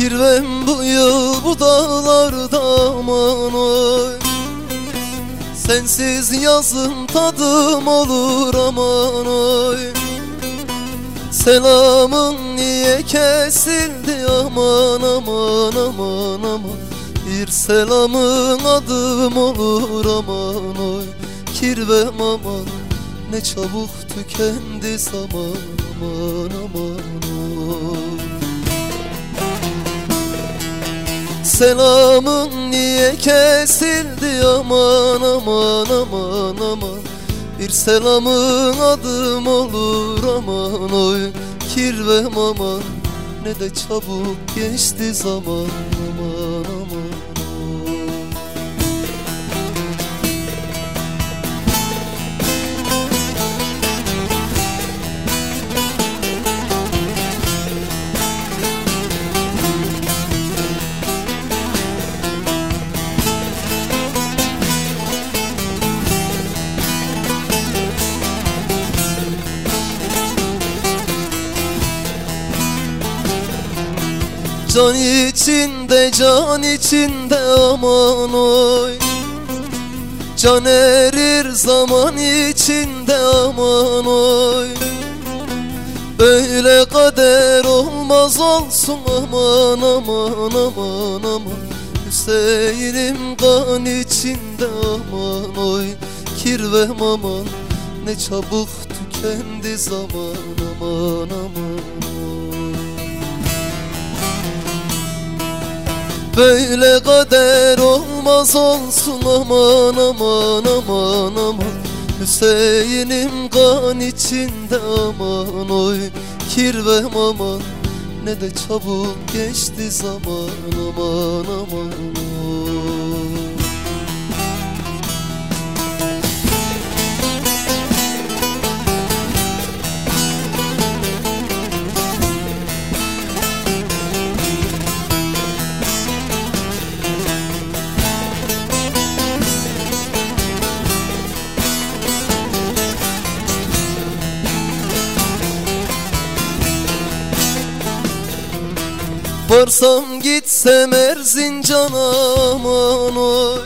Kirvem bu yıl bu dağlarda aman oy. Sensiz yazın tadım olur aman oy. Selamın niye kesildi aman aman aman aman. Bir selamın adım olur aman oy. Kirvem aman ne çabuk tükendi zaman aman aman oy Selamın niye kesildi? Aman aman aman aman. Bir selamın adım olur? Aman oy Kirvem aman. Ne de çabuk geçti zaman aman aman Can içinde can içinde aman oy. Can erir zaman içinde aman oy. Böyle kader olmaz olsun aman aman aman aman. Hüseyin'im kan içinde aman oy. Kirvem aman ne çabuk tükendi zaman aman aman Böyle kader olmaz olsun aman aman aman aman. Hüseyin'im kan içinde aman oy Kirvem aman. Ne de çabuk geçti zaman aman aman oy Varsam gitsem Erzincan aman oy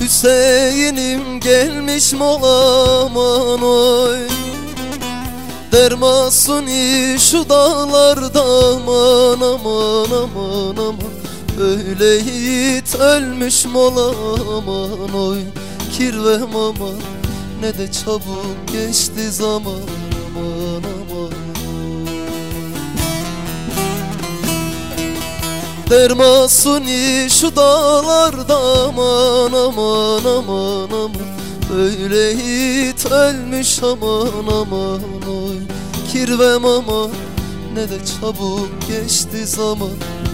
Hüseyin'im gelmiş molaman oy Dermasuni şu dağlarda aman aman aman aman. Böyle yiğit ölmüş molaman oy Kirvem aman ne de çabuk geçti zaman aman aman oy. Dermasuni şu dağlarda aman aman aman aman Böyle yiğit ölmüş aman aman oy Kirvem aman ne de çabuk geçti zaman aman aman